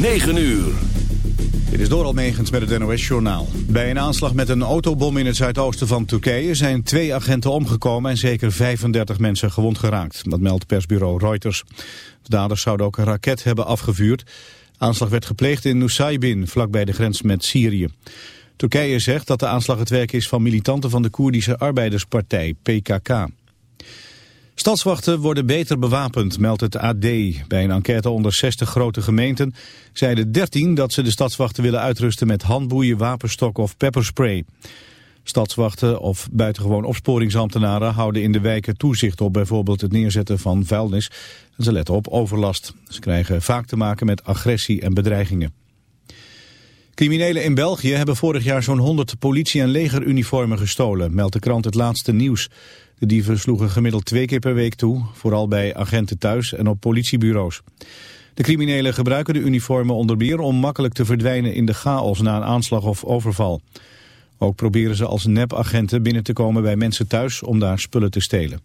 9 uur. Dit is door Almegens met het NOS-journaal. Bij een aanslag met een autobom in het zuidoosten van Turkije zijn twee agenten omgekomen en zeker 35 mensen gewond geraakt. Dat meldt persbureau Reuters. De daders zouden ook een raket hebben afgevuurd. aanslag werd gepleegd in Nusaybin, vlakbij de grens met Syrië. Turkije zegt dat de aanslag het werk is van militanten van de Koerdische Arbeiderspartij, PKK. Stadswachten worden beter bewapend, meldt het AD. Bij een enquête onder 60 grote gemeenten zeiden 13 dat ze de stadswachten willen uitrusten met handboeien, wapenstok of pepperspray. Stadswachten of buitengewoon opsporingsambtenaren houden in de wijken toezicht op bijvoorbeeld het neerzetten van vuilnis. En ze letten op overlast. Ze krijgen vaak te maken met agressie en bedreigingen. Criminelen in België hebben vorig jaar zo'n 100 politie- en legeruniformen gestolen, meldt de krant Het Laatste Nieuws. De dieven sloegen gemiddeld twee keer per week toe, vooral bij agenten thuis en op politiebureaus. De criminelen gebruiken de uniformen onder meer om makkelijk te verdwijnen in de chaos na een aanslag of overval. Ook proberen ze als nepagenten binnen te komen bij mensen thuis om daar spullen te stelen.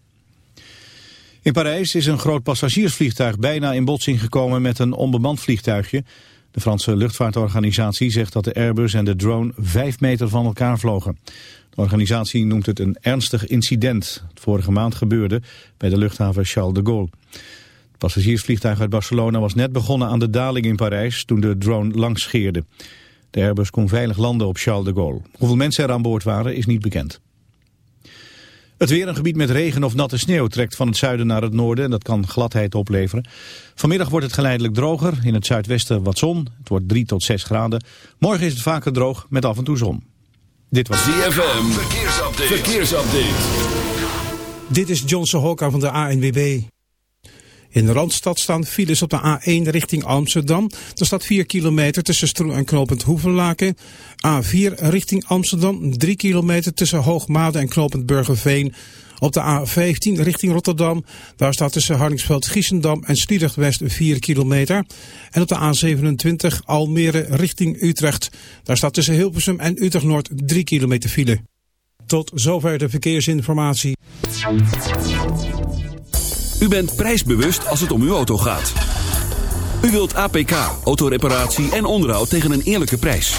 In Parijs is een groot passagiersvliegtuig bijna in botsing gekomen met een onbemand vliegtuigje. De Franse luchtvaartorganisatie zegt dat de Airbus en de drone vijf meter van elkaar vlogen. De organisatie noemt het een ernstig incident. Het vorige maand gebeurde bij de luchthaven Charles de Gaulle. Het passagiersvliegtuig uit Barcelona was net begonnen aan de daling in Parijs toen de drone langs scheerde. De Airbus kon veilig landen op Charles de Gaulle. Hoeveel mensen er aan boord waren is niet bekend. Het weer een gebied met regen of natte sneeuw trekt van het zuiden naar het noorden en dat kan gladheid opleveren. Vanmiddag wordt het geleidelijk droger, in het zuidwesten wat zon. Het wordt 3 tot 6 graden. Morgen is het vaker droog met af en toe zon. Dit was ZFM. Verkeersupdate. Verkeersupdate. Dit is Johnson Hokka van de ANWB. In de Randstad staan files op de A1 richting Amsterdam. Er staat 4 kilometer tussen Stroe en Knopend Hoevenlaken. A4 richting Amsterdam, 3 kilometer tussen Hoogmade en Knopend Burgerveen. Op de A15 richting Rotterdam, daar staat tussen Hardingsveld, Giessendam en Sliedrecht West 4 kilometer. En op de A27 Almere richting Utrecht, daar staat tussen Hilversum en Utrecht Noord 3 kilometer file. Tot zover de verkeersinformatie. U bent prijsbewust als het om uw auto gaat. U wilt APK, autoreparatie en onderhoud tegen een eerlijke prijs.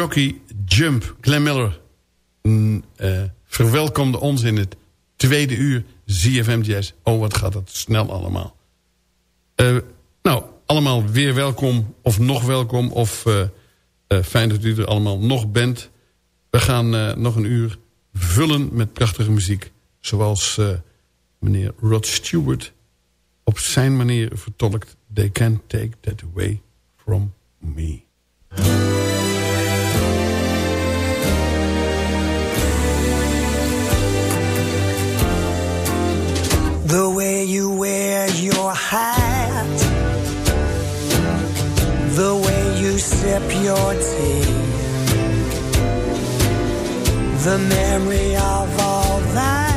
Jockey Jump, Glenn Miller... Eh, verwelkomde ons in het tweede uur ZFM Jazz. Oh, wat gaat het snel allemaal. Uh, nou, allemaal weer welkom of nog welkom... of uh, fijn dat u er allemaal nog bent. We gaan nog een uur vullen met prachtige muziek. Zoals meneer Rod Stewart op zijn manier vertolkt... They can't take that away from me. Your hat, the way you sip your tea, the memory of all that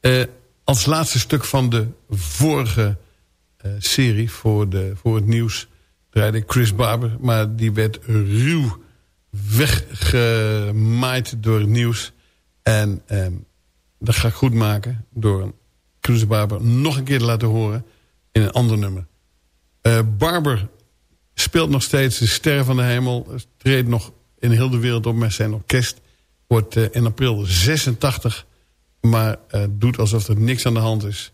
Uh, als laatste stuk van de vorige uh, serie voor, de, voor het nieuws draaide Chris Barber. Maar die werd ruw weggemaaid door het nieuws. En um, dat ga ik goed maken door Chris Barber nog een keer te laten horen in een ander nummer. Uh, Barber speelt nog steeds de ster van de hemel. Treedt nog in heel de wereld op met zijn orkest wordt in april 86, maar doet alsof er niks aan de hand is.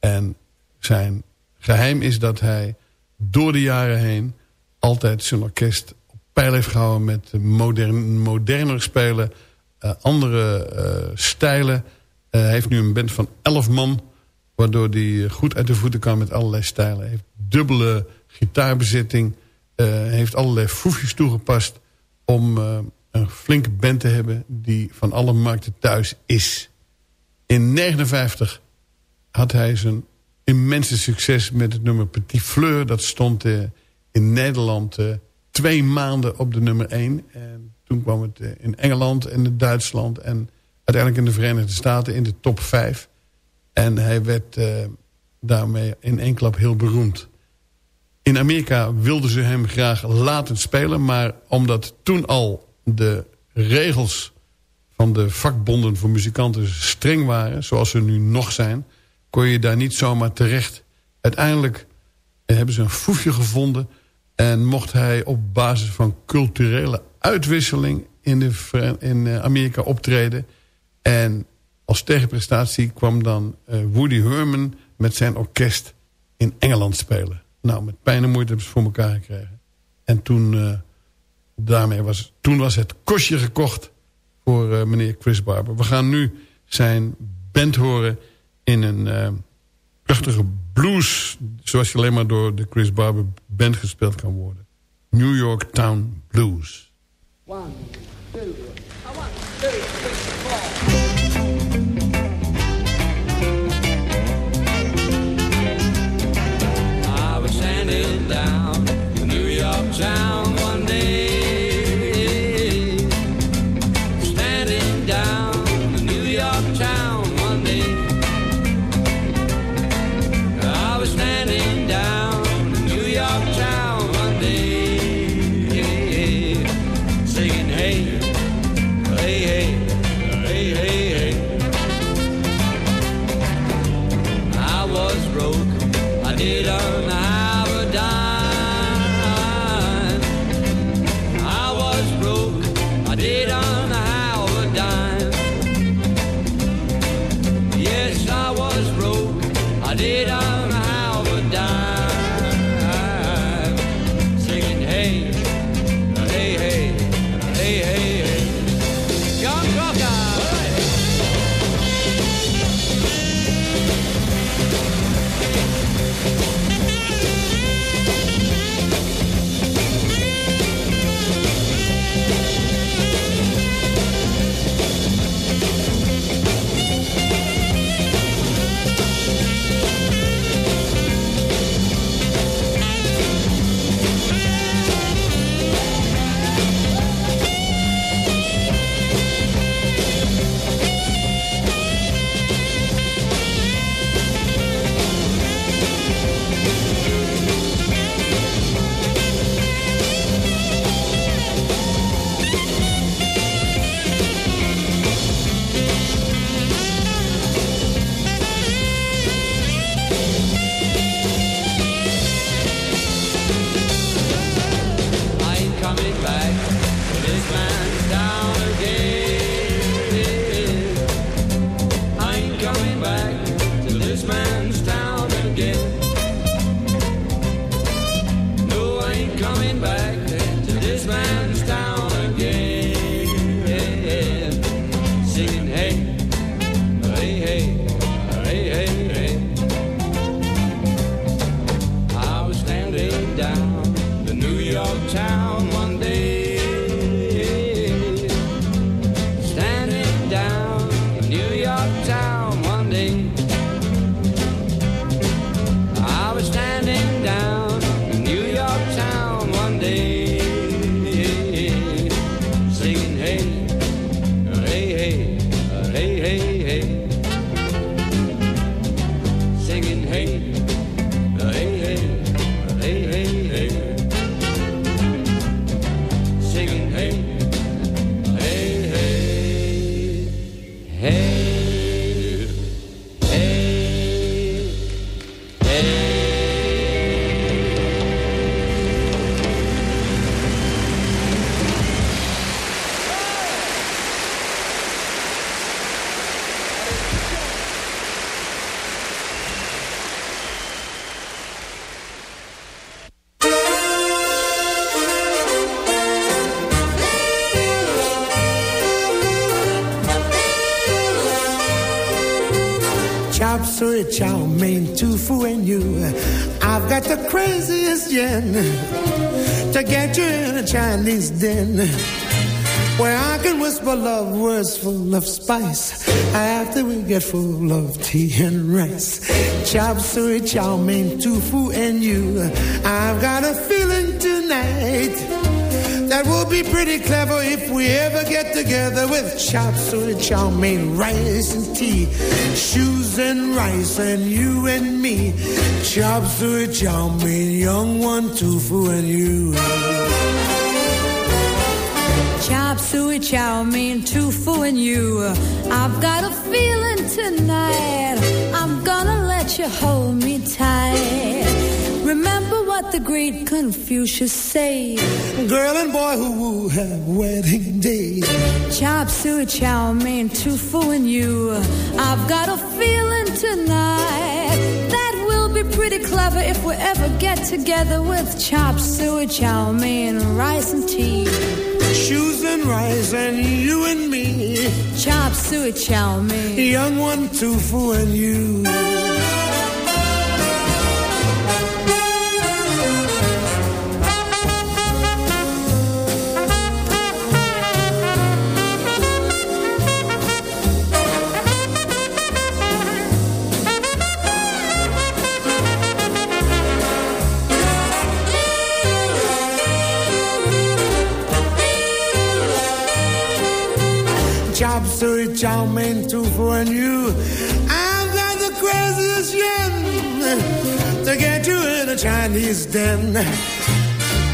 En zijn geheim is dat hij door de jaren heen altijd zijn orkest op peil heeft gehouden met modern, moderner spelen, uh, andere stijlen. Hij heeft nu een band van 11 man, waardoor hij goed uit de voeten kan met allerlei stijlen. Hij heeft dubbele gitaarbezitting, heeft allerlei foefjes toegepast om een flinke band te hebben die van alle markten thuis is. In 1959 had hij zijn immense succes met het nummer Petit Fleur. Dat stond uh, in Nederland uh, twee maanden op de nummer 1. En toen kwam het uh, in Engeland en in Duitsland... en uiteindelijk in de Verenigde Staten in de top 5. En hij werd daarmee in één klap heel beroemd. In Amerika wilden ze hem graag laten spelen... maar omdat toen al de regels van de vakbonden voor muzikanten streng waren... zoals ze nu nog zijn, kon je daar niet zomaar terecht. Uiteindelijk hebben ze een foefje gevonden... en mocht hij op basis van culturele uitwisseling in, de, in eh, Amerika optreden. En als tegenprestatie kwam dan eh, Woody Herman met zijn orkest in Engeland spelen. Nou, met pijn en moeite hebben ze voor elkaar gekregen. En toen, daarmee was, toen was het kostje gekocht voor uh, meneer Chris Barber. We gaan nu zijn band horen in een uh, prachtige blues... zoals je alleen maar door de Chris Barber band gespeeld kan worden. New York Town Blues. One, two, one, two, three, four. chow in a Chinese den. Where I can whisper love words full of spice After we get full of tea and rice Chop suey chow mein tofu and you I've got a feeling tonight That will be pretty clever if we ever get together With chop suey chow mein rice and tea Shoes and rice and you and me Chop suey chow mein young one tofu and you Chop suey chow mein tofu and you. I've got a feeling tonight. I'm gonna let you hold me tight. Remember what the great Confucius said. Girl and boy who woo have wedding day. Chop suey chow mein tofu and you. I've got a feeling tonight that we'll be pretty clever if we ever get together with chop suey chow mein rice and tea. Shoes and rice and you and me. Chop suey chow mein. Young one tofu and you. Chow mein tofu and you. I've got the craziest yen to get you in a Chinese den.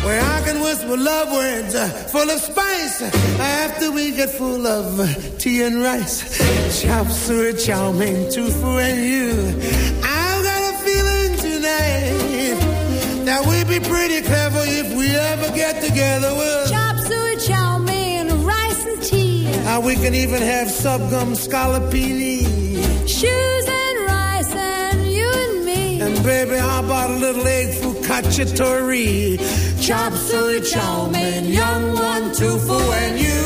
Where I can whisper love words full of spice after we get full of tea and rice. Chop suey chow mein tofu and you. I've got a feeling tonight that we'd be pretty clever if we ever get together with. Uh, we can even have subgum scallopini. Shoes and rice and you and me. And baby, how about a little egg focacciatore? Chop suey chow mein, young one, tofu and you.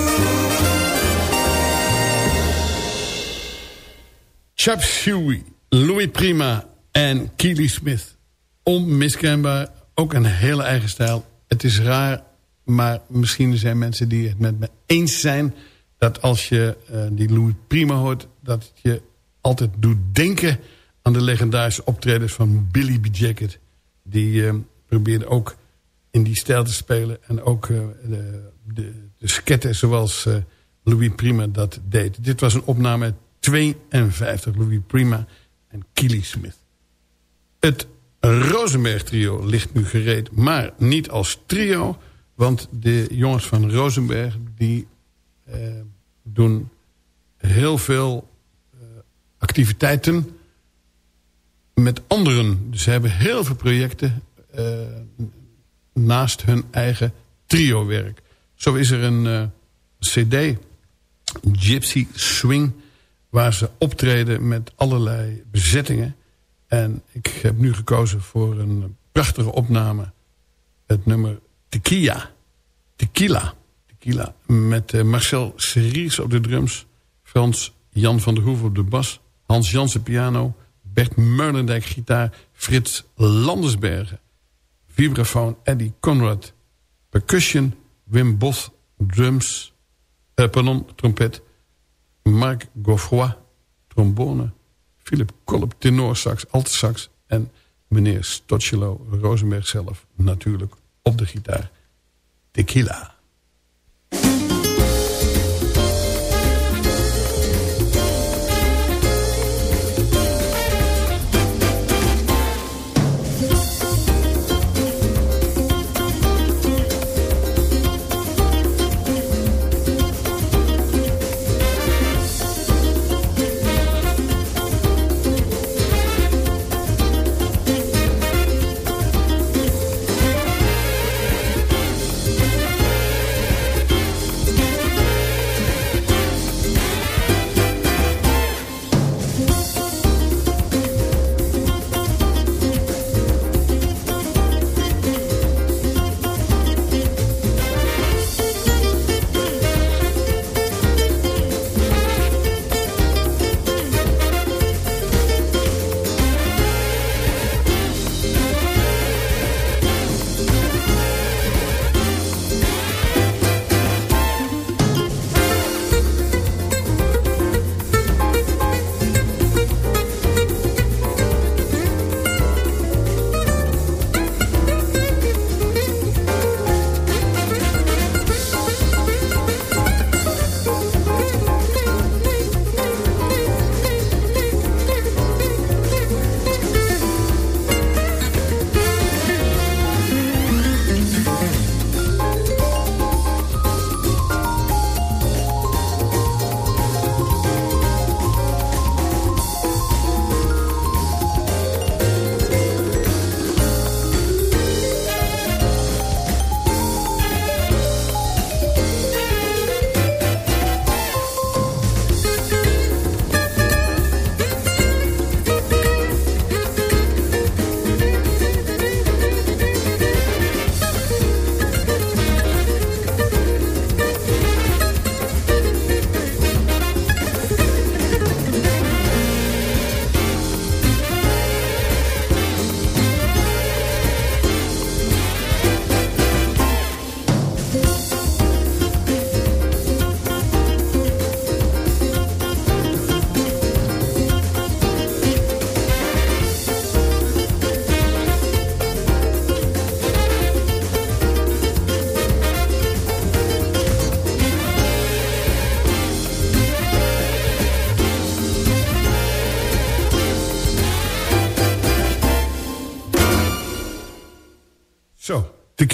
Chop Suey, Louis Prima en Keely Smith. Onmiskenbaar, ook een hele eigen stijl. Het is raar, maar misschien zijn mensen die het met me eens zijn... dat als je uh, die Louis Prima hoort... dat je altijd doet denken aan de legendarische optredens van Billy B. Jacket. Die uh, probeerde ook in die stijl te spelen. En ook uh, de, de, de sketten zoals Louis Prima dat deed. Dit was een opname 52, Louis Prima en Keely Smith. Het Rosenberg trio ligt nu gereed, maar niet als trio... want de jongens van Rosenberg die eh, doen heel veel eh, activiteiten met anderen. Dus ze hebben heel veel projecten eh, naast hun eigen trio-werk. Zo is er een uh, cd, Gypsy Swing waar ze optreden met allerlei bezettingen. En ik heb nu gekozen voor een prachtige opname. Het nummer Tequila. Tequila. Met uh, Marcel Series op de drums. Frans Jan van der Hoef op de bas. Hans Jansen piano. Bert Meulendijk gitaar. Frits Landersbergen. Vibrafoon Eddie Conrad. Percussion. Wim Both drums. Uh, pardon, trompet. Marc Goffroy, trombone. Philip Kolp, tenorsax, altsax. En meneer Stotchelo Rosenberg zelf natuurlijk op de gitaar. Tequila.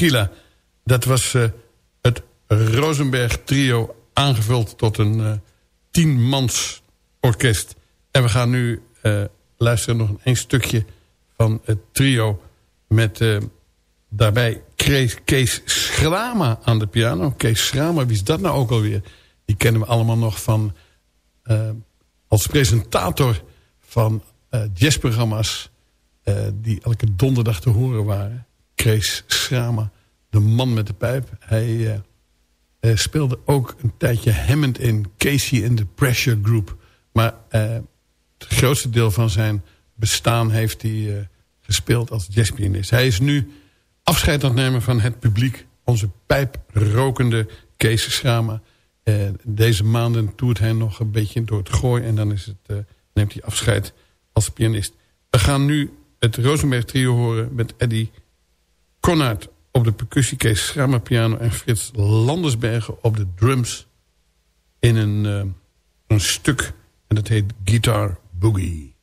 Tequila. Dat was uh, het Rosenberg trio aangevuld tot een uh, tienmans orkest. En we gaan nu uh, luisteren nog een, een stukje van het trio... met daarbij Kees, Kees Schrama aan de piano. Kees Schrama, wie is dat nou ook alweer? Die kennen we allemaal nog van... als presentator van jazzprogramma's... die elke donderdag te horen waren. Kees Schrama de man met de pijp. Hij uh, speelde ook een tijdje Hammond in Casey in the Pressure Group. Maar uh, het grootste deel van zijn bestaan heeft hij gespeeld als jazzpianist. Hij is nu afscheid aan het nemen van het publiek. Onze pijprokende Kees Schrama. deze maanden toert hij nog een beetje door het gooi. En dan is het, neemt hij afscheid als pianist. We gaan nu het Rosenberg trio horen met Eddie Conard op de percussie, Kees Schrammer piano en Frits Landersbergen op de drums in een, uh, een stuk en dat heet Guitar Boogie.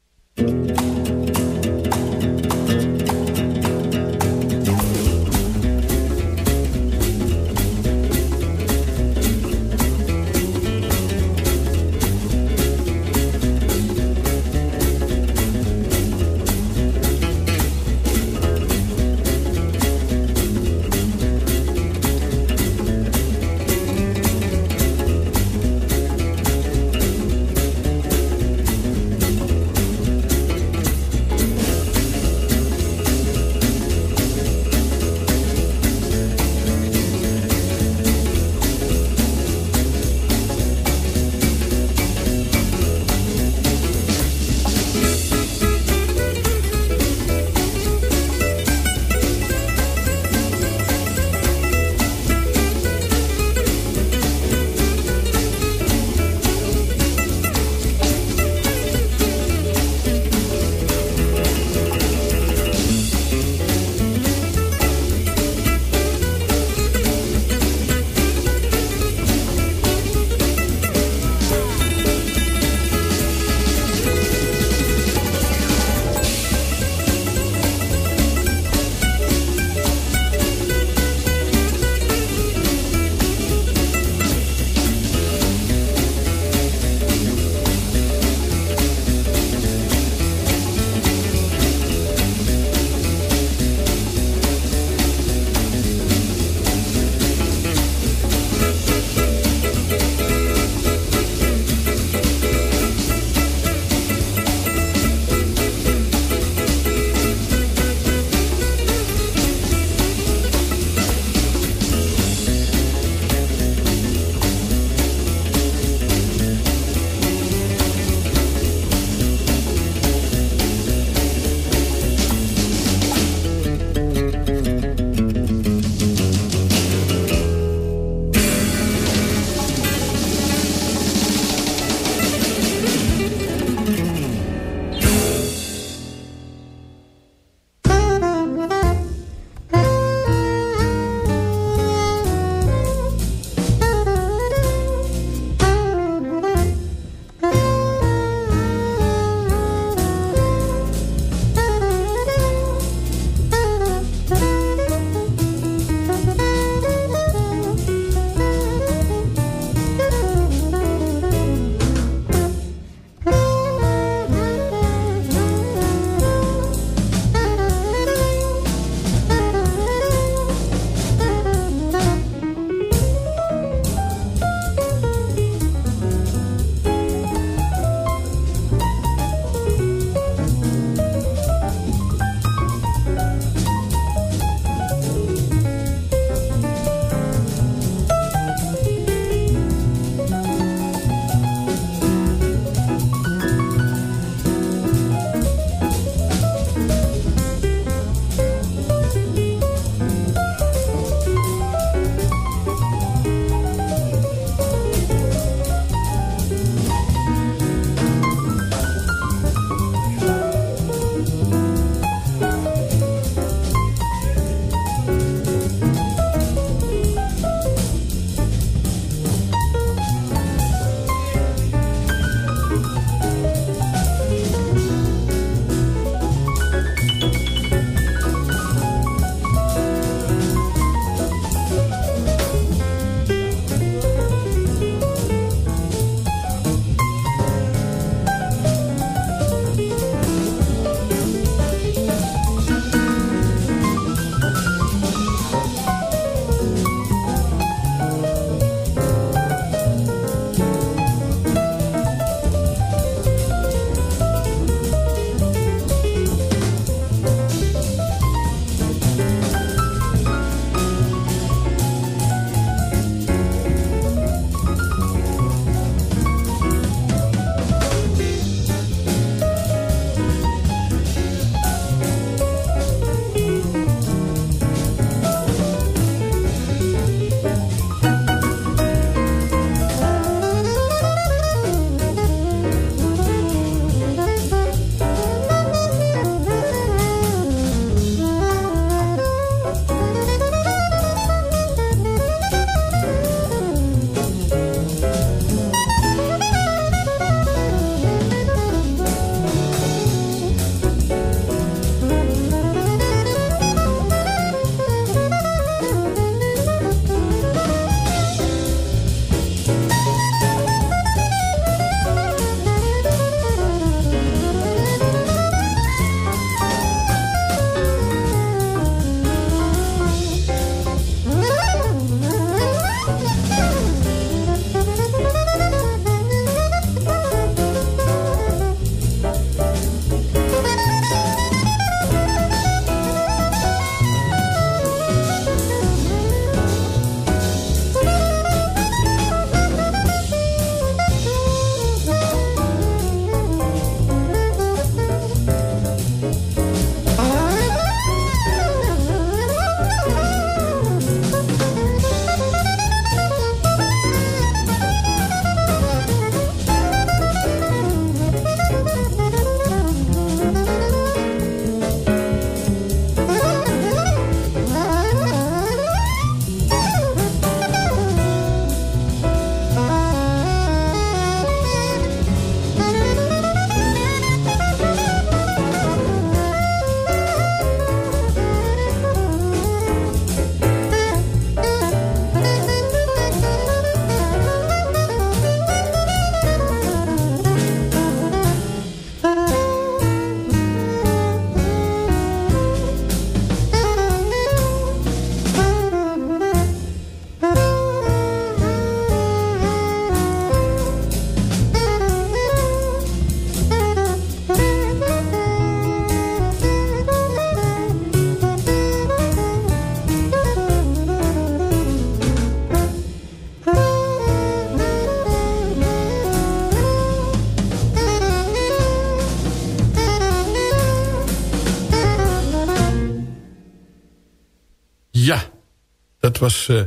Was uh,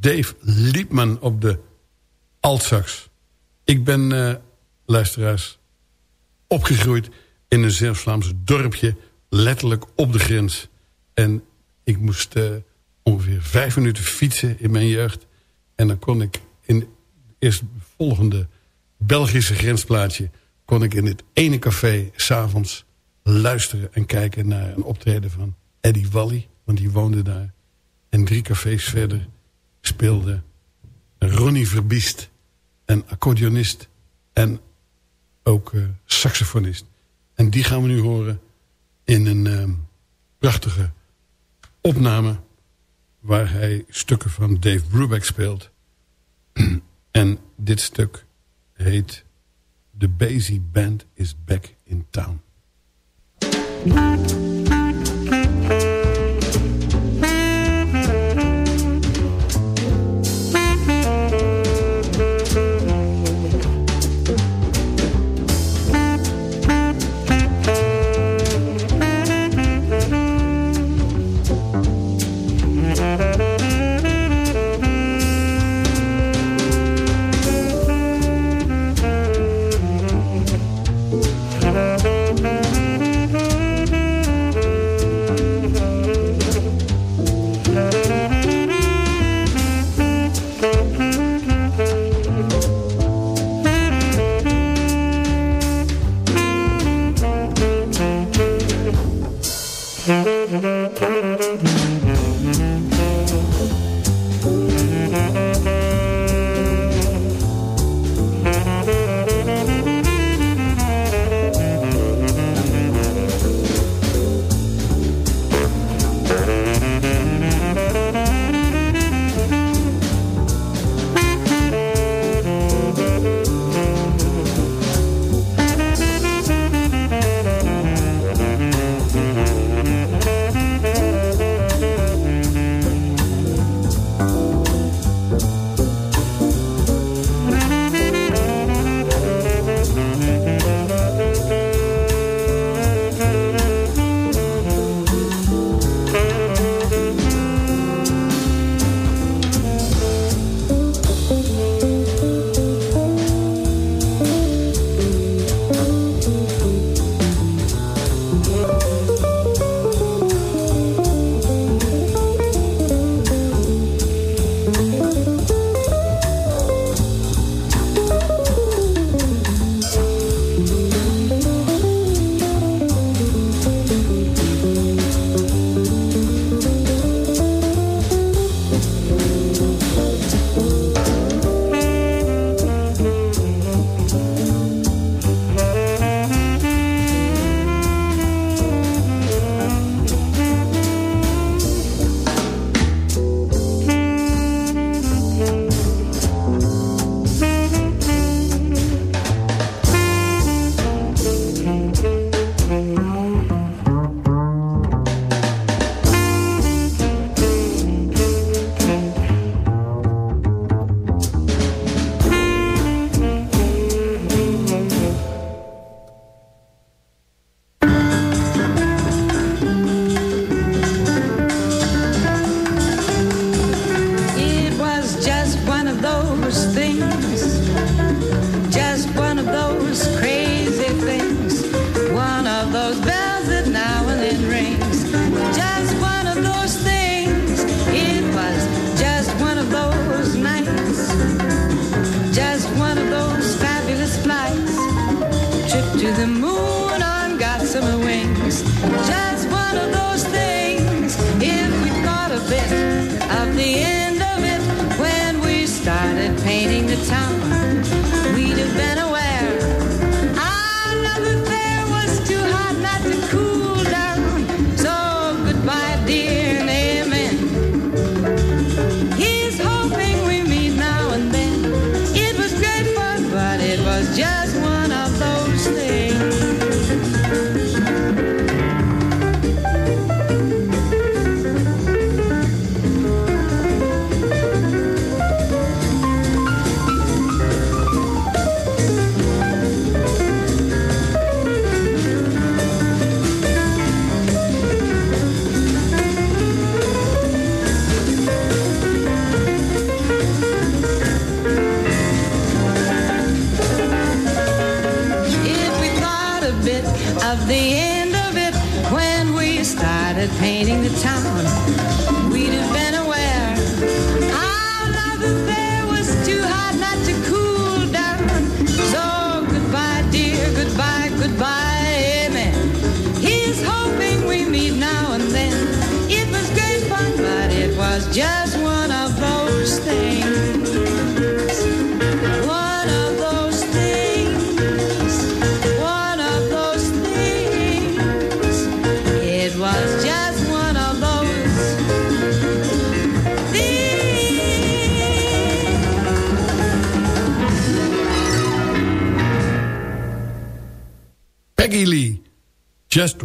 Dave Liepman op de altsax. Ik ben, uh, luisteraars, opgegroeid in een Zeeuws-Vlaamse dorpje... letterlijk op de grens. En ik moest uh, ongeveer vijf minuten fietsen in mijn jeugd. En dan kon ik in het eerstvolgende Belgische grensplaatje... kon ik in het ene café s'avonds luisteren en kijken naar een optreden van Eddie Wally. Want die woonde daar. En drie cafés verder speelde Ronnie Verbiest. Een accordeonist en ook uh, saxofonist. En die gaan we nu horen in een uh, prachtige opname... waar hij stukken van Dave Brubeck speelt. en dit stuk heet... The Basie Band is Back in Town. summer wings. Just one of those things.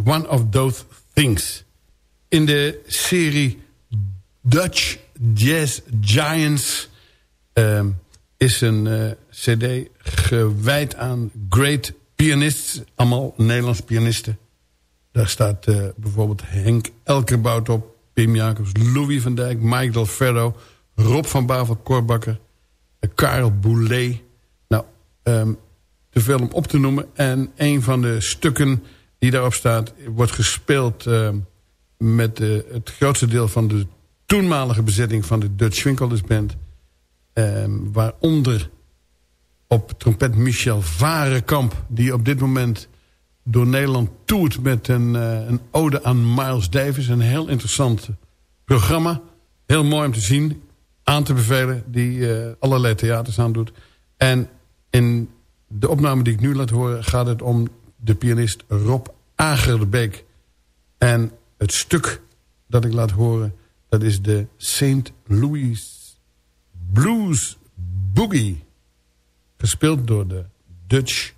One of Those Things. In de serie Dutch Jazz Giants... ehm, is een eh, cd gewijd aan great pianists. Allemaal Nederlandse pianisten. Daar staat eh, bijvoorbeeld Henk Elkerbout op... Pim Jacobs, Louis van Dijk, Mike Del Ferro... Rob van Bavel, Korbakker... eh, Karel Boulet. Nou, ehm, te veel om op te noemen. En een van de stukken die daarop staat... wordt gespeeld ehm, met eh, het grootste deel van de toenmalige bezetting... van de Dutch Winkelers Band... Ehm, waaronder op trompet Michel Varenkamp... die op dit moment door Nederland toert met een, eh, een ode aan Miles Davis. Een heel interessant programma. Heel mooi om te zien. Aan te bevelen. Die eh, allerlei theaters aandoet. En in de opname die ik nu laat horen... gaat het om de pianist Rob Agerbeek. En het stuk dat ik laat horen... dat is de St. Louis Blues Boogie. Gespeeld door de Dutch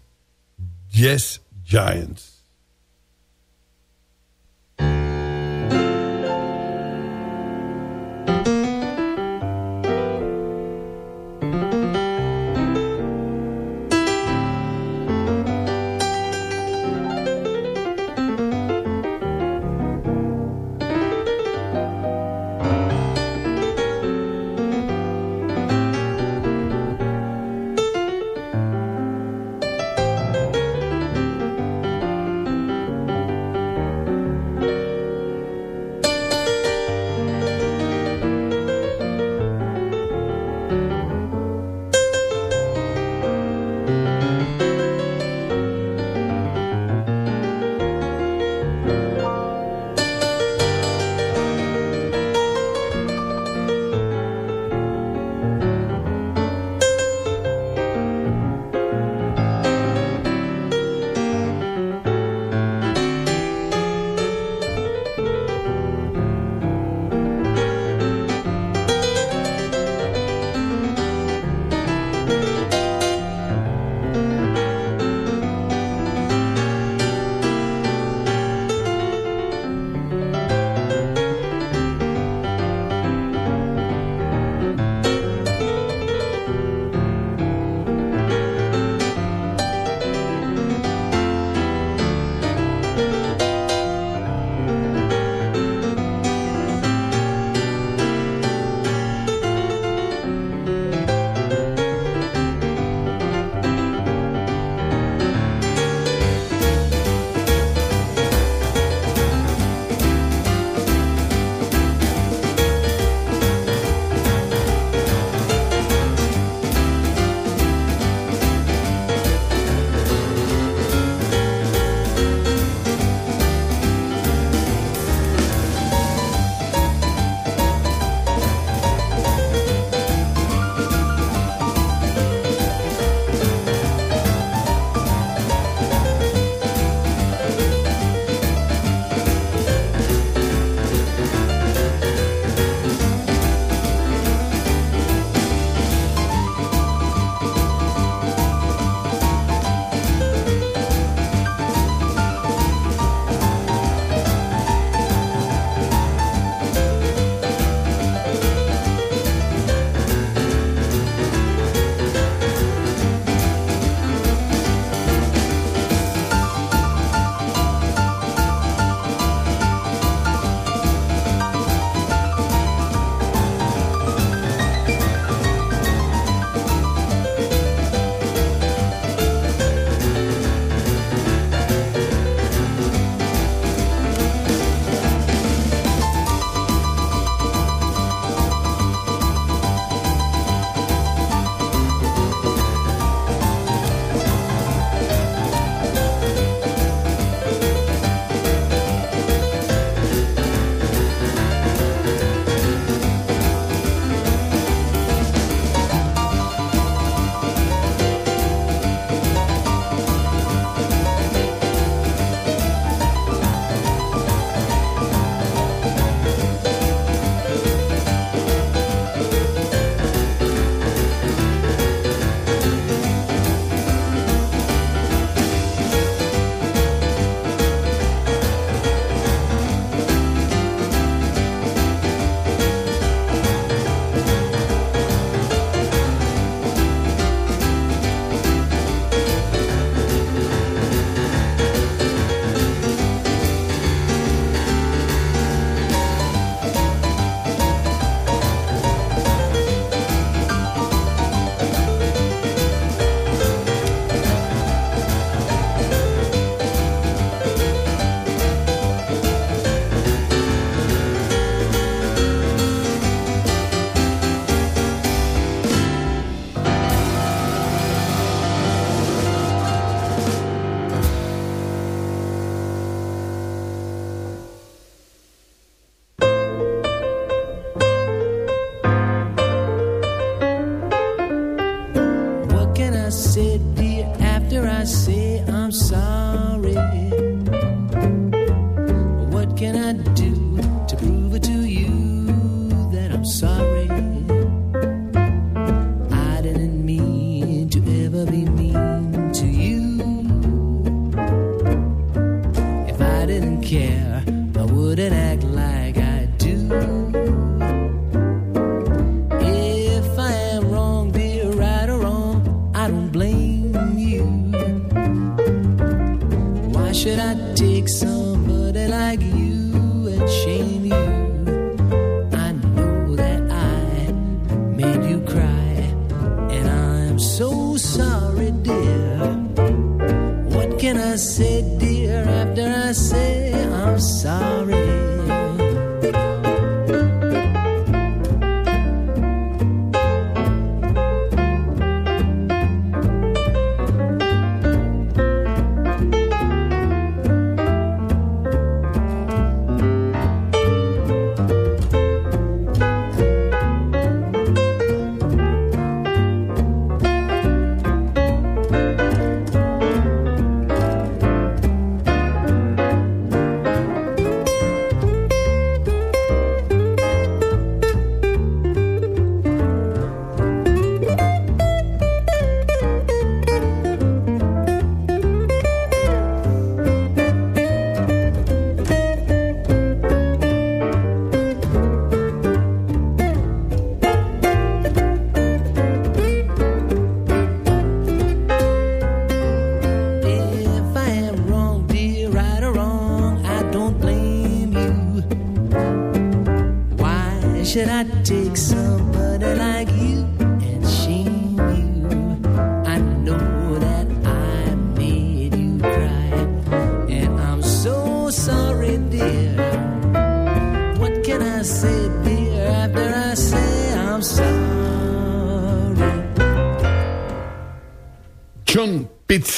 Jazz Giants.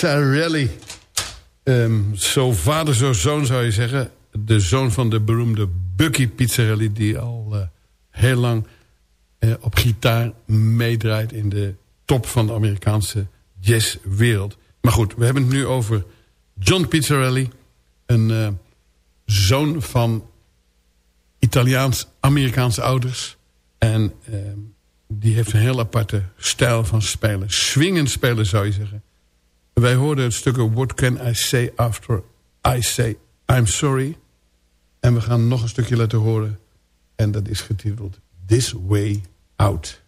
John Pizzarelli. Ehm, zo vader, zo zoon zou je zeggen. De zoon van de beroemde Bucky Pizzarelli... die al eh, heel lang eh, op gitaar meedraait... in de top van de Amerikaanse jazzwereld. Maar goed, we hebben het nu over John Pizzarelli. Een eh, zoon van Italiaans-Amerikaanse ouders. En ehm, die heeft een heel aparte stijl van spelen. Swingend spelen zou je zeggen. Wij hoorden het stuk What Can I Say After I Say I'm Sorry. En we gaan nog een stukje laten horen. En dat is getiteld This Way Out.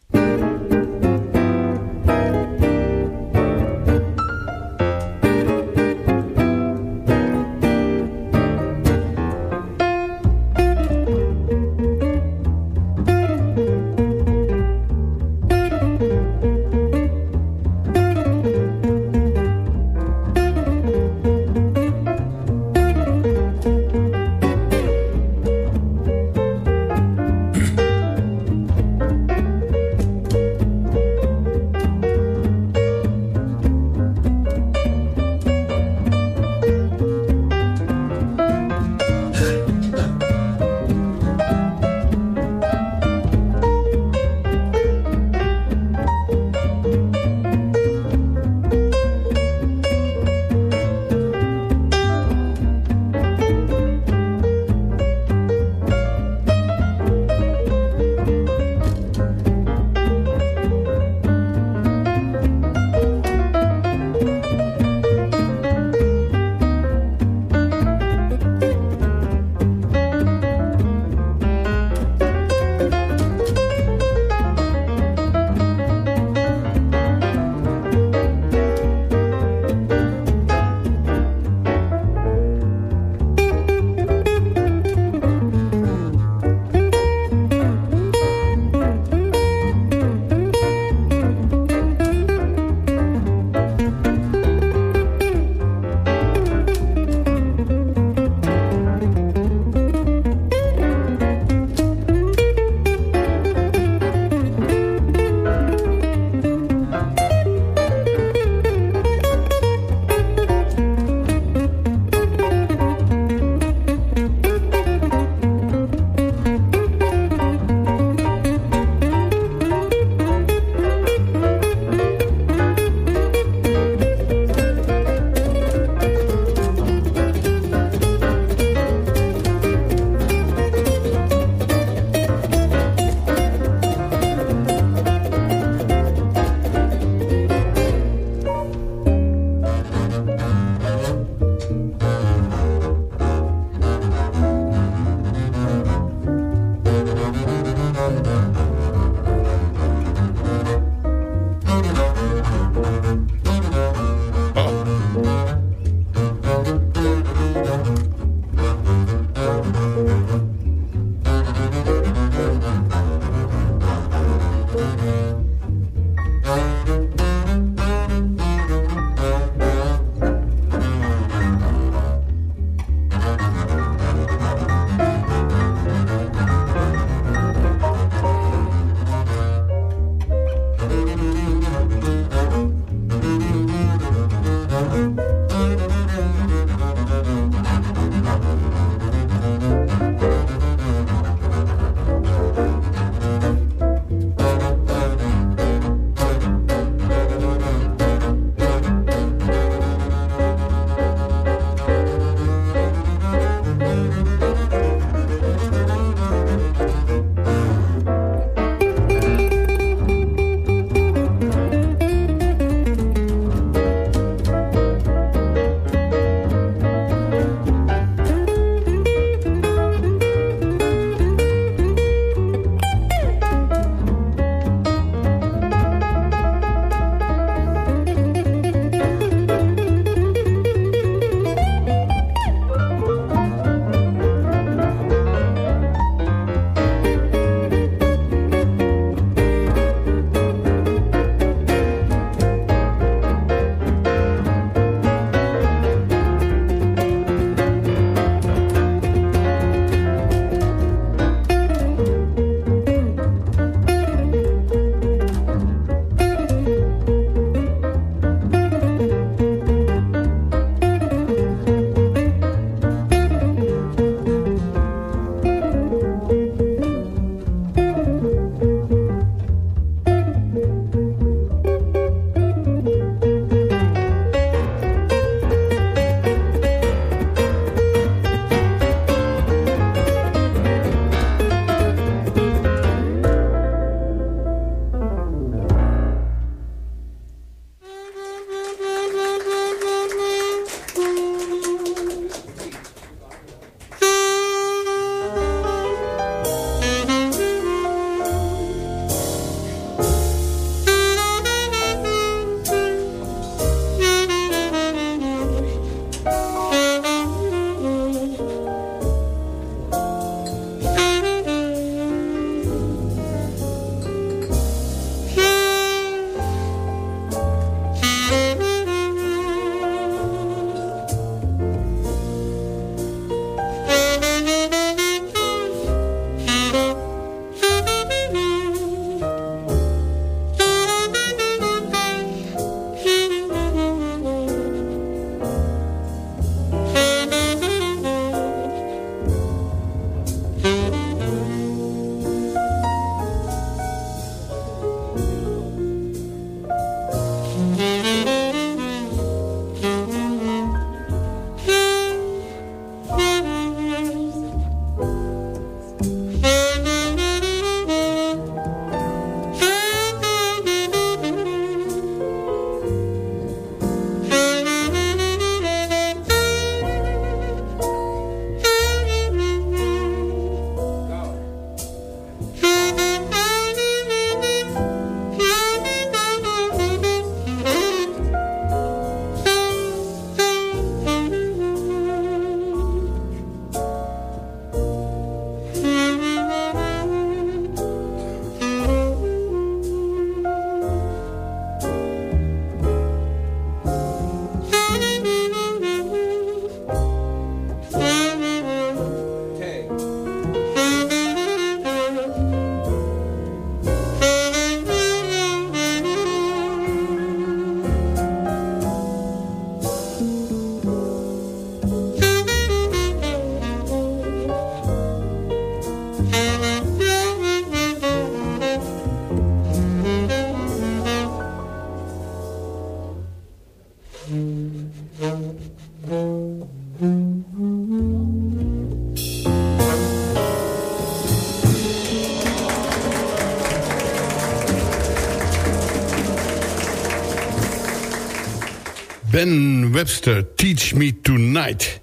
Webster, Teach Me Tonight,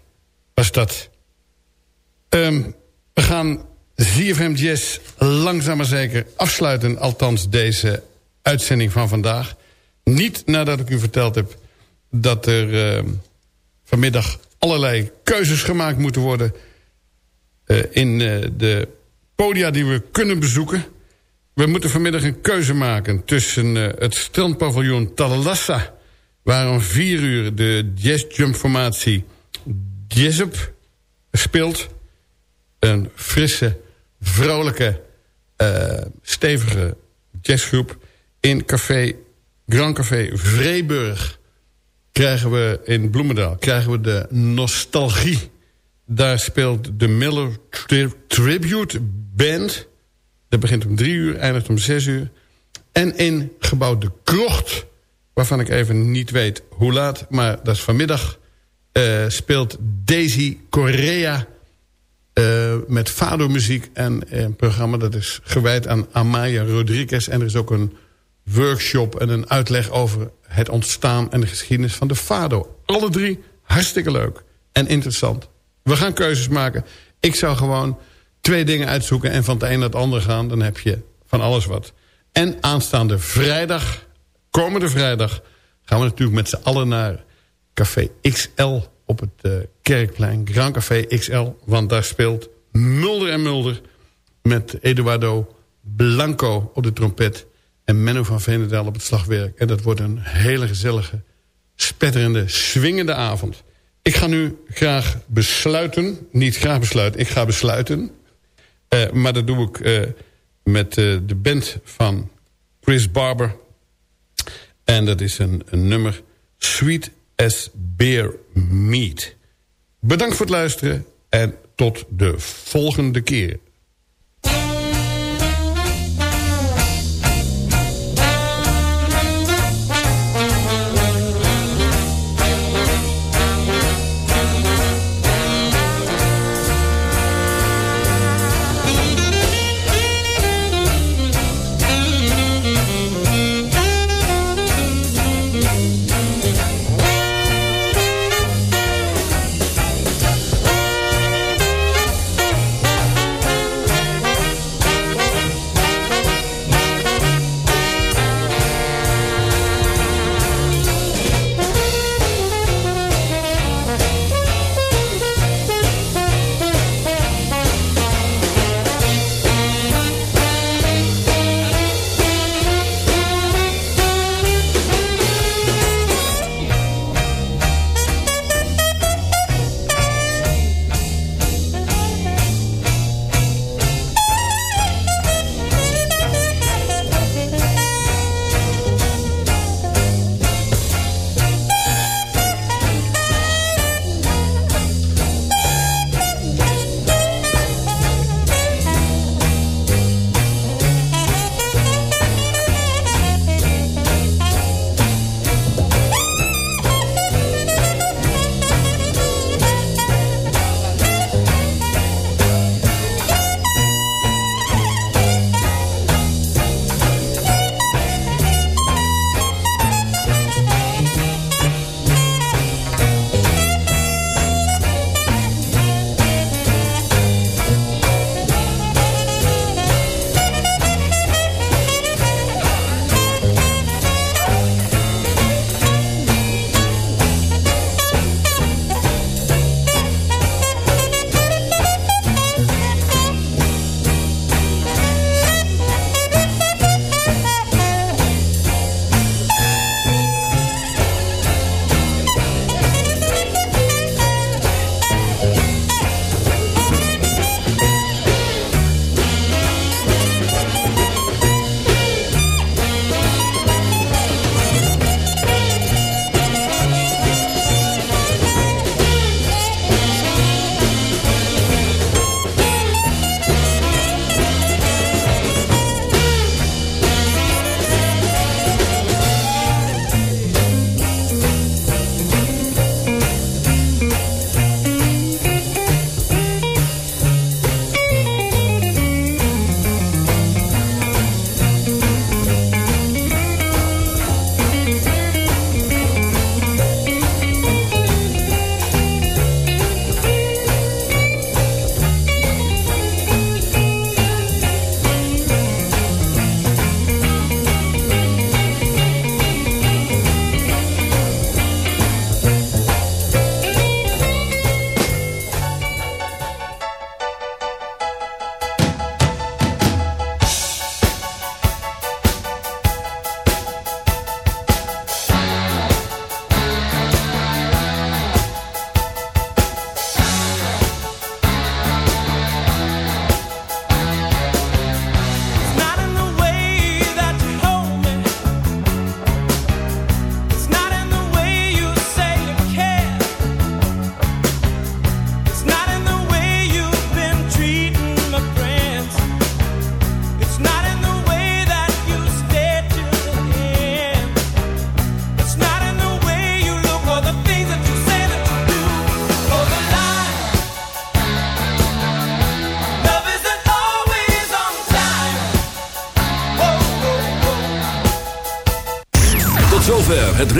was dat. Ehm, we gaan ZFM Jazz langzaam maar zeker afsluiten. Althans deze uitzending van vandaag. Niet nadat ik u verteld heb dat er ehm, vanmiddag allerlei keuzes gemaakt moeten worden... Uh, in uh, de podia die we kunnen bezoeken. We moeten vanmiddag een keuze maken tussen uh, het strandpaviljoen Talalassa... waar om vier uur de jazzjumpformatie Jazzup speelt. Een frisse, vrolijke, stevige jazzgroep... in café, Grand Café Vreeburg krijgen we in Bloemendaal krijgen we de nostalgie. Daar speelt de Miller Tribute Band. Dat begint om drie uur, eindigt om zes uur. En in gebouw De Krocht, waarvan ik even niet weet hoe laat... maar dat is vanmiddag, uh, speelt Daisy Correa... Uh, met Fado-muziek en een programma dat is gewijd aan Amaya Rodriguez. En er is ook een workshop en een uitleg over het ontstaan en de geschiedenis van de Fado. Alle drie hartstikke leuk en interessant. We gaan keuzes maken. Ik zou gewoon twee dingen uitzoeken en van het een naar het ander gaan. Dan heb je van alles wat. En aanstaande vrijdag, komende vrijdag... gaan we natuurlijk met z'n allen naar Café XL op het uh, Kerkplein. Grand Café XL, want daar speelt Mulder en Mulder... met Eduardo Blanco op de trompet en Menno van Veenendaal op het slagwerk. En dat wordt een hele gezellige, spetterende, swingende avond. Ik ga nu graag besluiten. Niet graag besluiten, ik ga besluiten. Uh, maar dat doe ik uh, met de band van Chris Barber. En dat is een, nummer Sweet as Beer Meat. Bedankt voor het luisteren en tot de volgende keer.